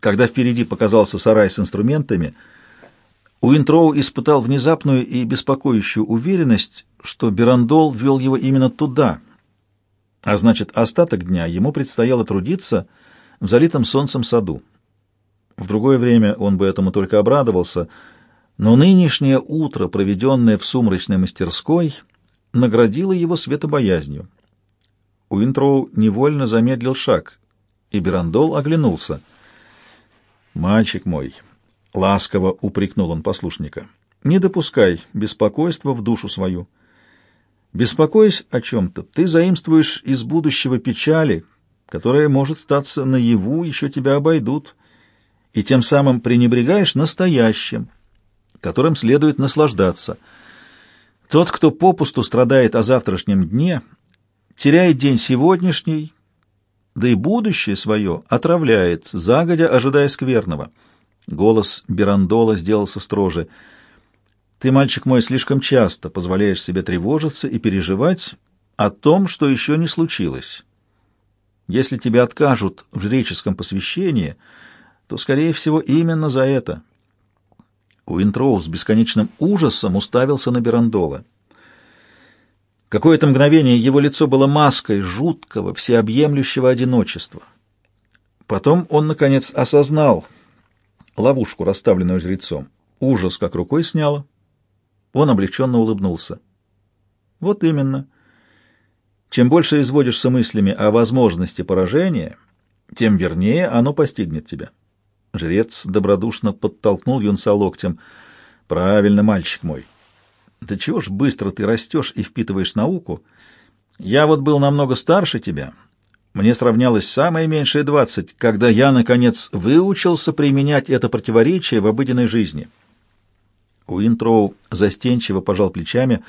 Когда впереди показался сарай с инструментами, Уинтроу испытал внезапную и беспокоящую уверенность, что Берандол вел его именно туда, а значит, остаток дня ему предстояло трудиться в залитом солнцем саду. В другое время он бы этому только обрадовался, но нынешнее утро, проведенное в сумрачной мастерской, наградило его светобоязнью. Уинтроу невольно замедлил шаг, и Берандол оглянулся. «Мальчик мой», — ласково упрекнул он послушника, — «не допускай беспокойства в душу свою. Беспокоясь о чем-то, ты заимствуешь из будущего печали, которая может статься наяву, еще тебя обойдут, и тем самым пренебрегаешь настоящим, которым следует наслаждаться. Тот, кто попусту страдает о завтрашнем дне — теряет день сегодняшний, да и будущее свое отравляет, загодя ожидая скверного. Голос Берандола сделался строже. «Ты, мальчик мой, слишком часто позволяешь себе тревожиться и переживать о том, что еще не случилось. Если тебя откажут в жреческом посвящении, то, скорее всего, именно за это». Уинтроу с бесконечным ужасом уставился на Берандола. Какое-то мгновение его лицо было маской жуткого, всеобъемлющего одиночества. Потом он, наконец, осознал ловушку, расставленную жрецом. Ужас как рукой сняло. Он облегченно улыбнулся. Вот именно. Чем больше изводишься мыслями о возможности поражения, тем вернее оно постигнет тебя. Жрец добродушно подтолкнул юнца локтем. «Правильно, мальчик мой». Да чего ж быстро ты растешь и впитываешь науку? Я вот был намного старше тебя. Мне сравнялось самое меньшее двадцать, когда я, наконец, выучился применять это противоречие в обыденной жизни. Уинтроу застенчиво пожал плечами.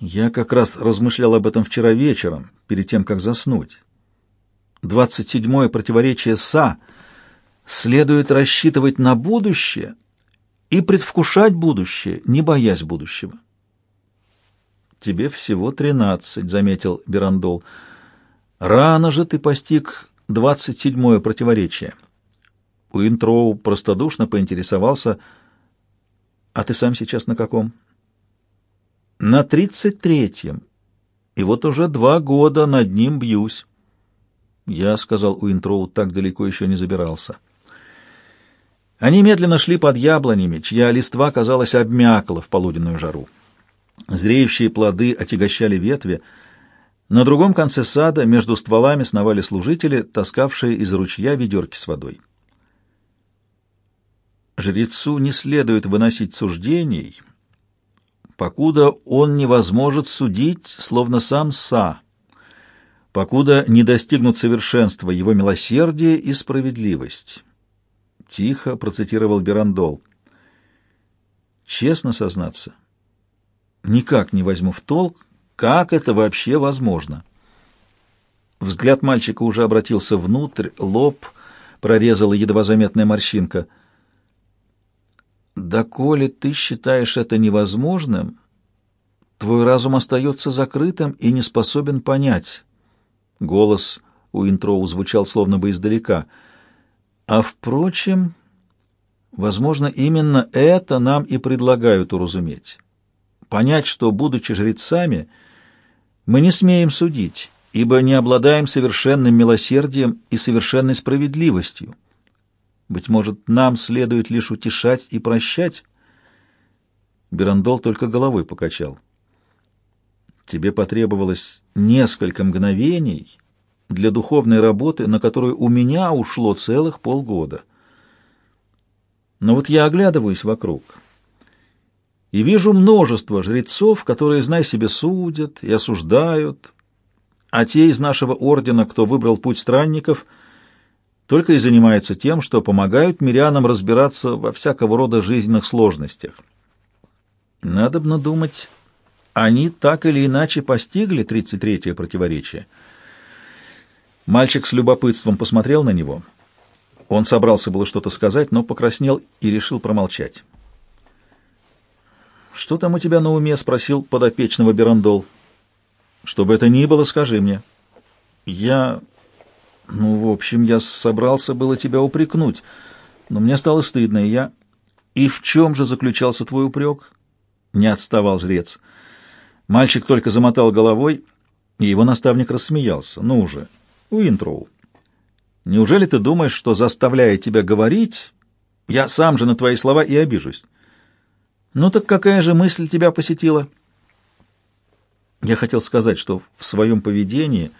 Я как раз размышлял об этом вчера вечером, перед тем, как заснуть. Двадцать седьмое противоречие «Са» следует рассчитывать на будущее — и предвкушать будущее, не боясь будущего. «Тебе всего тринадцать», — заметил Берандол. «Рано же ты постиг двадцать седьмое противоречие». Уинтроу простодушно поинтересовался, «А ты сам сейчас на каком?» «На тридцать третьем, и вот уже два года над ним бьюсь». «Я», — сказал Уинтроу, — «так далеко еще не забирался». Они медленно шли под яблонями, чья листва, казалось, обмякла в полуденную жару. Зреющие плоды отягощали ветви. На другом конце сада между стволами сновали служители, таскавшие из ручья ведерки с водой. Жрецу не следует выносить суждений, покуда он не возможет судить, словно сам Са, покуда не достигнут совершенства его милосердие и справедливость. — тихо процитировал Берандол. «Честно сознаться, никак не возьму в толк, как это вообще возможно». Взгляд мальчика уже обратился внутрь, лоб прорезала едва заметная морщинка. «Да коли ты считаешь это невозможным, твой разум остается закрытым и не способен понять». Голос у Интроу звучал словно бы издалека — а впрочем, возможно, именно это нам и предлагают уразуметь. Понять, что, будучи жрецами, мы не смеем судить, ибо не обладаем совершенным милосердием и совершенной справедливостью. Быть может, нам следует лишь утешать и прощать? Берандол только головой покачал. Тебе потребовалось несколько мгновений для духовной работы, на которую у меня ушло целых полгода. Но вот я оглядываюсь вокруг и вижу множество жрецов, которые, знай себе, судят и осуждают, а те из нашего ордена, кто выбрал путь странников, только и занимаются тем, что помогают мирянам разбираться во всякого рода жизненных сложностях. Надобно думать, они так или иначе постигли 33-е противоречие — Мальчик с любопытством посмотрел на него. Он собрался было что-то сказать, но покраснел и решил промолчать. «Что там у тебя на уме?» — спросил подопечного Берандол. «Что бы это ни было, скажи мне». «Я... Ну, в общем, я собрался было тебя упрекнуть, но мне стало стыдно, и я... И в чем же заключался твой упрек? Не отставал жрец. Мальчик только замотал головой, и его наставник рассмеялся. Ну уже, Уинтроу, неужели ты думаешь, что, заставляя тебя говорить, я сам же на твои слова и обижусь? Ну так какая же мысль тебя посетила? Я хотел сказать, что в своем поведении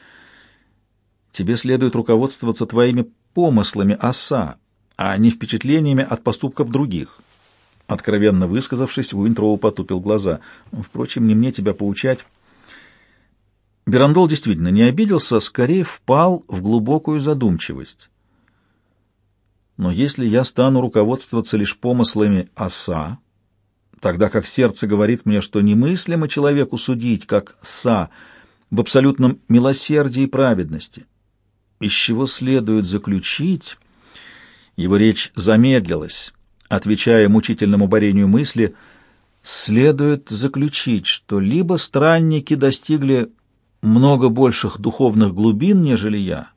тебе следует руководствоваться твоими помыслами оса, а не впечатлениями от поступков других. Откровенно высказавшись, Уинтроу потупил глаза. Впрочем, не мне тебя поучать. Берандол действительно не обиделся, скорее впал в глубокую задумчивость. Но если я стану руководствоваться лишь помыслами оса, тогда как сердце говорит мне, что немыслимо человеку судить, как са, в абсолютном милосердии и праведности, из чего следует заключить, его речь замедлилась, отвечая мучительному борению мысли, следует заключить, что либо странники достигли много больших духовных глубин, нежели я,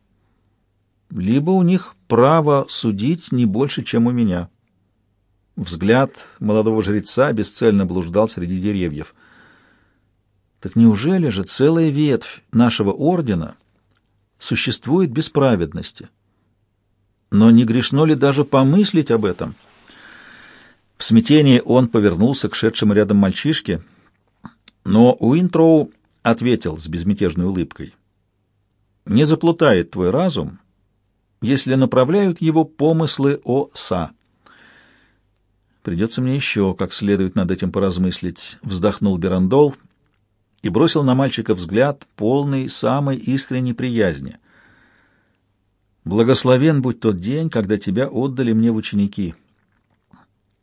либо у них право судить не больше, чем у меня. Взгляд молодого жреца бесцельно блуждал среди деревьев. Так неужели же целая ветвь нашего ордена существует без праведности? Но не грешно ли даже помыслить об этом? В смятении он повернулся к шедшему рядом мальчишке, но Уинтроу ответил с безмятежной улыбкой. «Не заплутает твой разум, если направляют его помыслы о Са». Придется мне еще как следует над этим поразмыслить, вздохнул Берандол и бросил на мальчика взгляд, полный самой искренней приязни. Благословен будь тот день, когда тебя отдали мне в ученики.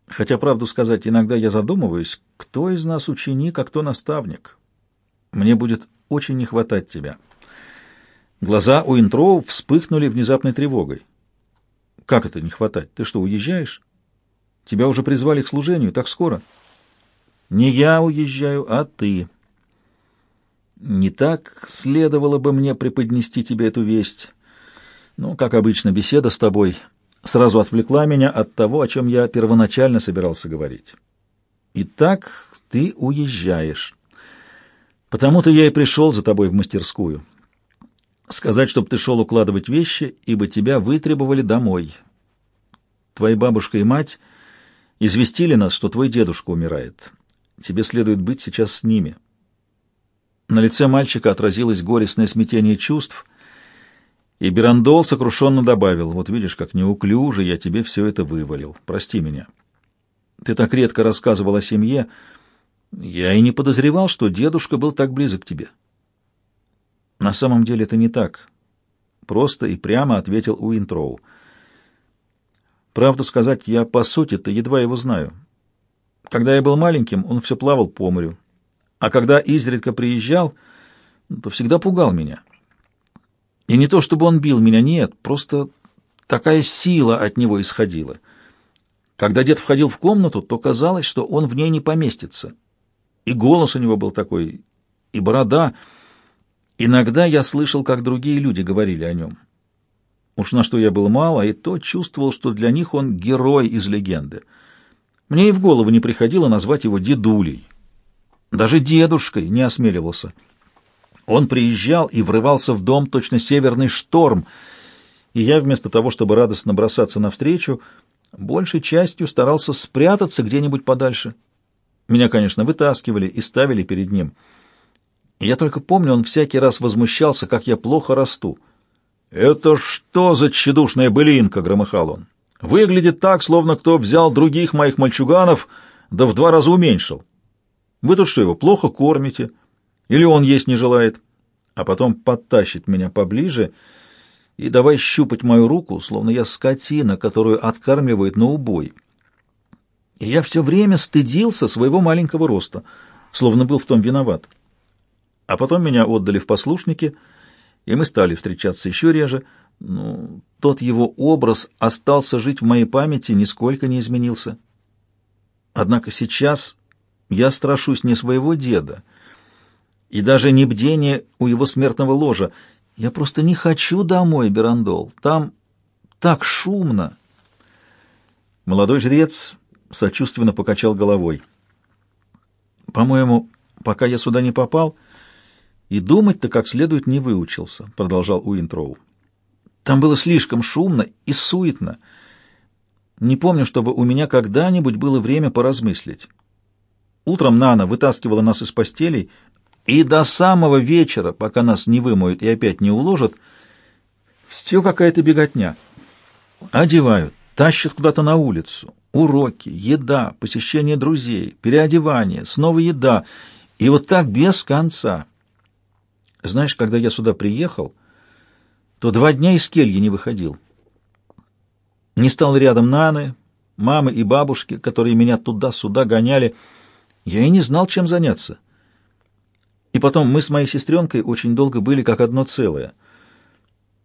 Хотя, правду сказать, иногда я задумываюсь, кто из нас ученик, а кто наставник. Мне будет очень не хватать тебя. Глаза у Интроу вспыхнули внезапной тревогой. Как это не хватать? Ты что, уезжаешь? Тебя уже призвали к служению так скоро? Не я уезжаю, а ты. Не так следовало бы мне преподнести тебе эту весть. Ну, как обычно, беседа с тобой сразу отвлекла меня от того, о чем я первоначально собирался говорить. Итак, ты уезжаешь. Потому-то я и пришел за тобой в мастерскую. Сказать, чтобы ты шел укладывать вещи, ибо тебя вытребовали домой. Твоя бабушка и мать известили нас, что твой дедушка умирает. Тебе следует быть сейчас с ними». На лице мальчика отразилось горестное смятение чувств, и Берандол сокрушенно добавил, «Вот видишь, как неуклюже я тебе все это вывалил. Прости меня. Ты так редко рассказывал о семье. Я и не подозревал, что дедушка был так близок к тебе». «На самом деле это не так», — просто и прямо ответил Уинтроу. Правду сказать, я по сути-то едва его знаю. Когда я был маленьким, он все плавал по морю. А когда изредка приезжал, то всегда пугал меня. И не то, чтобы он бил меня, нет, просто такая сила от него исходила. Когда дед входил в комнату, то казалось, что он в ней не поместится. И голос у него был такой, и борода. Иногда я слышал, как другие люди говорили о нем. Уж на что я был мало, и то чувствовал, что для них он герой из легенды. Мне и в голову не приходило назвать его дедулей. Даже дедушкой не осмеливался. Он приезжал и врывался в дом точно северный шторм, и я вместо того, чтобы радостно бросаться навстречу, большей частью старался спрятаться где-нибудь подальше. Меня, конечно, вытаскивали и ставили перед ним. Я только помню, он всякий раз возмущался, как я плохо расту — «Это что за тщедушная былинка?» — громыхал он. «Выглядит так, словно кто взял других моих мальчуганов, да в два раза уменьшил. Вы тут что, его плохо кормите? Или он есть не желает?» А потом подтащит меня поближе и давай щупать мою руку, словно я скотина, которую откармливает на убой. И я все время стыдился своего маленького роста, словно был в том виноват. А потом меня отдали в послушники — и мы стали встречаться еще реже. Ну, тот его образ остался жить в моей памяти, нисколько не изменился. Однако сейчас я страшусь не своего деда, и даже не бдения у его смертного ложа. Я просто не хочу домой, Берандол. Там так шумно. Молодой жрец сочувственно покачал головой. По-моему, пока я сюда не попал, и думать-то как следует не выучился, продолжал Уинтроу. Там было слишком шумно и суетно. Не помню, чтобы у меня когда-нибудь было время поразмыслить. Утром Нана вытаскивала нас из постелей, и до самого вечера, пока нас не вымоют и опять не уложат, все какая-то беготня. Одевают, тащат куда-то на улицу. Уроки, еда, посещение друзей, переодевание, снова еда. И вот так без конца. Знаешь, когда я сюда приехал, то два дня из кельи не выходил. Не стал рядом Наны, мамы и бабушки, которые меня туда-сюда гоняли. Я и не знал, чем заняться. И потом мы с моей сестренкой очень долго были как одно целое.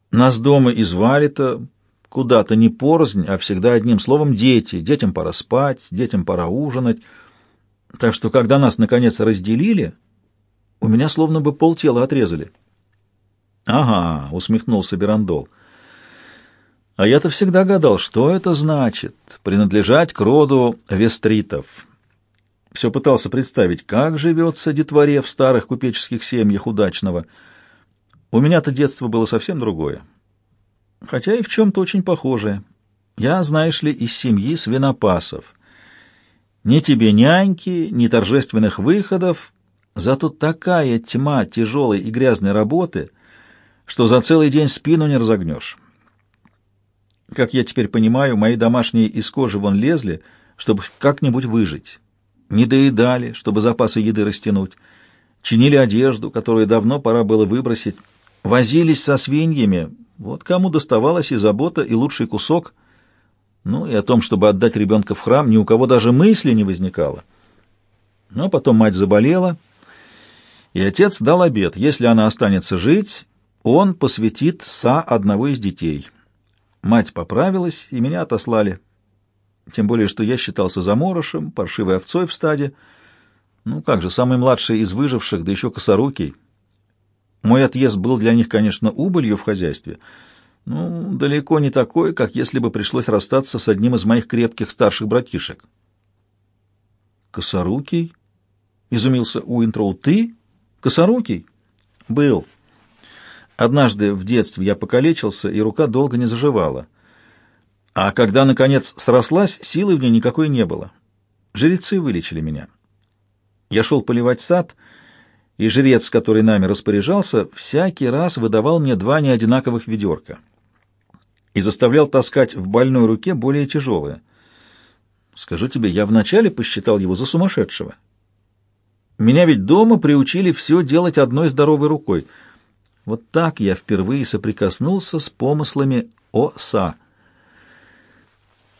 Нас дома и звали-то куда-то не порознь, а всегда одним словом «дети». Детям пора спать, детям пора ужинать. Так что, когда нас, наконец, разделили, у меня словно бы полтела отрезали. «Ага», — усмехнулся Берандол. «А я-то всегда гадал, что это значит — принадлежать к роду вестритов». Все пытался представить, как живется детворе в старых купеческих семьях удачного. У меня-то детство было совсем другое хотя и в чем-то очень похожее. Я, знаешь ли, из семьи свинопасов. Ни тебе няньки, ни торжественных выходов, зато такая тьма тяжелой и грязной работы, что за целый день спину не разогнешь. Как я теперь понимаю, мои домашние из кожи вон лезли, чтобы как-нибудь выжить. Не доедали, чтобы запасы еды растянуть. Чинили одежду, которую давно пора было выбросить. Возились со свиньями, вот кому доставалась и забота, и лучший кусок. Ну, и о том, чтобы отдать ребенка в храм, ни у кого даже мысли не возникало. Но потом мать заболела, и отец дал обет, если она останется жить, он посвятит са одного из детей. Мать поправилась, и меня отослали. Тем более, что я считался заморышем, паршивой овцой в стаде. Ну, как же, самый младший из выживших, да еще косорукий. Мой отъезд был для них, конечно, убылью в хозяйстве, но далеко не такой, как если бы пришлось расстаться с одним из моих крепких старших братишек. «Косорукий?» — изумился Уинтроу. «Ты? Косорукий?» «Был. Однажды в детстве я покалечился, и рука долго не заживала. А когда, наконец, срослась, силы в ней никакой не было. Жрецы вылечили меня. Я шел поливать сад — и жрец, который нами распоряжался, всякий раз выдавал мне два неодинаковых ведерка и заставлял таскать в больной руке более тяжелое. Скажу тебе, я вначале посчитал его за сумасшедшего. Меня ведь дома приучили все делать одной здоровой рукой. Вот так я впервые соприкоснулся с помыслами О.Са.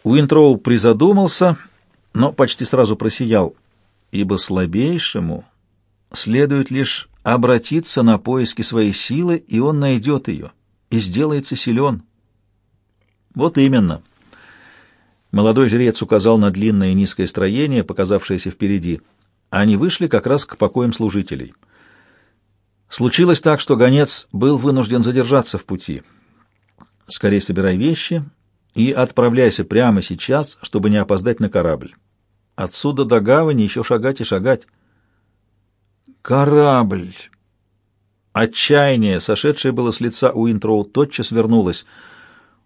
Уинтроу призадумался, но почти сразу просиял, ибо слабейшему Следует лишь обратиться на поиски своей силы, и он найдет ее, и сделается силен. Вот именно. Молодой жрец указал на длинное низкое строение, показавшееся впереди. Они вышли как раз к покоям служителей. Случилось так, что гонец был вынужден задержаться в пути. Скорее собирай вещи и отправляйся прямо сейчас, чтобы не опоздать на корабль. Отсюда до гавани еще шагать и шагать. Корабль! Отчаяние, сошедшее было с лица Уинтроу, тотчас вернулось.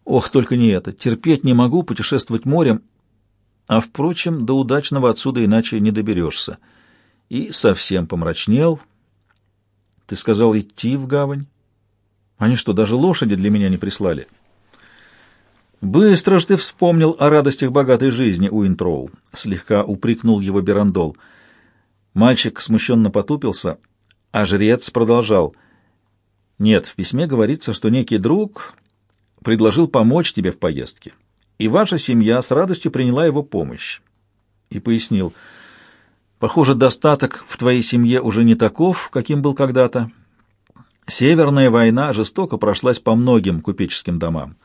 Ох, только не это! Терпеть не могу путешествовать морем, а, впрочем, до удачного отсюда иначе не доберешься. И совсем помрачнел. Ты сказал идти в гавань? Они что, даже лошади для меня не прислали? Быстро ж ты вспомнил о радостях богатой жизни, Уинтроу, слегка упрекнул его Берандол. — Мальчик смущенно потупился, а жрец продолжал. «Нет, в письме говорится, что некий друг предложил помочь тебе в поездке, и ваша семья с радостью приняла его помощь». И пояснил, «Похоже, достаток в твоей семье уже не таков, каким был когда-то. Северная война жестоко прошлась по многим купеческим домам.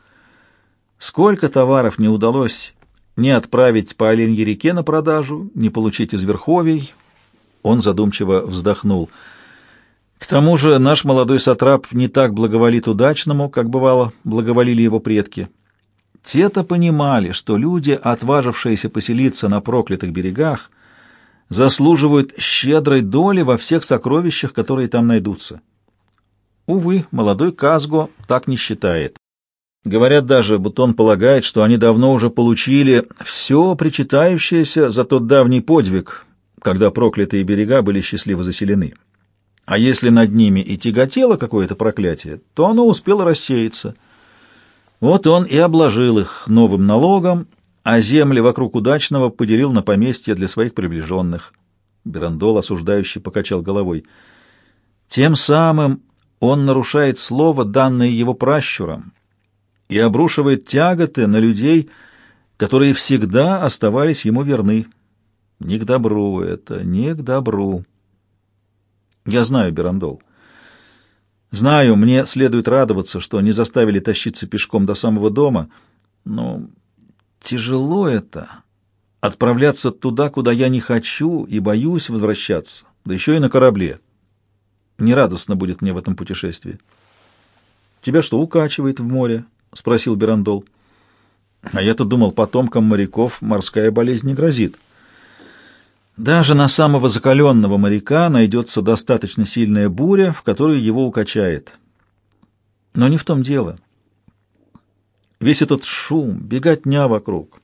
Сколько товаров не удалось не отправить по Оленьей реке на продажу, не получить из Верховий, он задумчиво вздохнул. К тому же наш молодой сатрап не так благоволит удачному, как бывало благоволили его предки. Те-то понимали, что люди, отважившиеся поселиться на проклятых берегах, заслуживают щедрой доли во всех сокровищах, которые там найдутся. Увы, молодой Казго так не считает. Говорят даже, будто он полагает, что они давно уже получили все причитающееся за тот давний подвиг, когда проклятые берега были счастливо заселены. А если над ними и тяготело какое-то проклятие, то оно успело рассеяться. Вот он и обложил их новым налогом, а земли вокруг удачного поделил на поместья для своих приближенных. Берандол, осуждающий, покачал головой. Тем самым он нарушает слово, данное его пращурам, и обрушивает тяготы на людей, которые всегда оставались ему верны. Не к добру это, не к добру. Я знаю, Берандол. Знаю, мне следует радоваться, что не заставили тащиться пешком до самого дома, но тяжело это — отправляться туда, куда я не хочу и боюсь возвращаться, да еще и на корабле. Нерадостно будет мне в этом путешествии. Тебя что, укачивает в море? — спросил Берандол. — А я-то думал, потомкам моряков морская болезнь не грозит. Даже на самого закаленного моряка найдется достаточно сильная буря, в которой его укачает. Но не в том дело. Весь этот шум, беготня вокруг.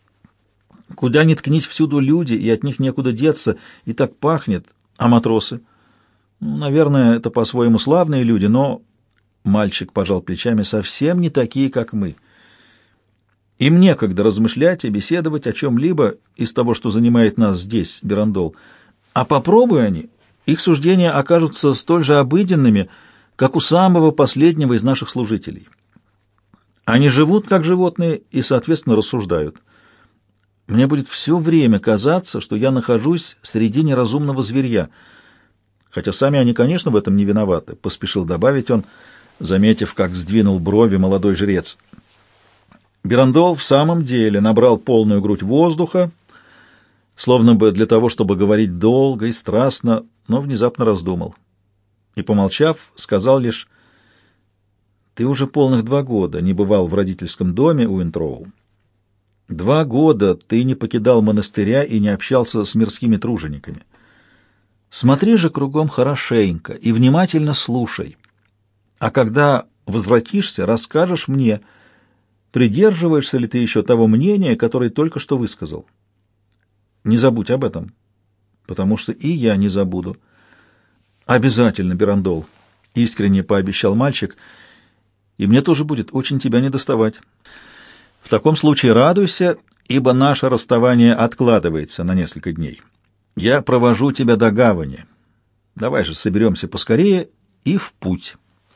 Куда ни ткнись, всюду люди, и от них некуда деться, и так пахнет. А матросы? Ну, наверное, это по-своему славные люди, но Мальчик пожал плечами, совсем не такие, как мы. Им некогда размышлять и беседовать о чем-либо из того, что занимает нас здесь, Берандол. А попробуй они, их суждения окажутся столь же обыденными, как у самого последнего из наших служителей. Они живут как животные и, соответственно, рассуждают. Мне будет все время казаться, что я нахожусь среди неразумного зверья. Хотя сами они, конечно, в этом не виноваты, — поспешил добавить он, — заметив, как сдвинул брови молодой жрец. Берандол в самом деле набрал полную грудь воздуха, словно бы для того, чтобы говорить долго и страстно, но внезапно раздумал. И, помолчав, сказал лишь, «Ты уже полных два года не бывал в родительском доме у Интроу. Два года ты не покидал монастыря и не общался с мирскими тружениками. Смотри же кругом хорошенько и внимательно слушай». А когда возвратишься, расскажешь мне, придерживаешься ли ты еще того мнения, которое только что высказал. Не забудь об этом, потому что и я не забуду. Обязательно, Берандол, искренне пообещал мальчик, и мне тоже будет очень тебя недоставать. В таком случае радуйся, ибо наше расставание откладывается на несколько дней. Я провожу тебя до гавани. Давай же соберемся поскорее и в путь».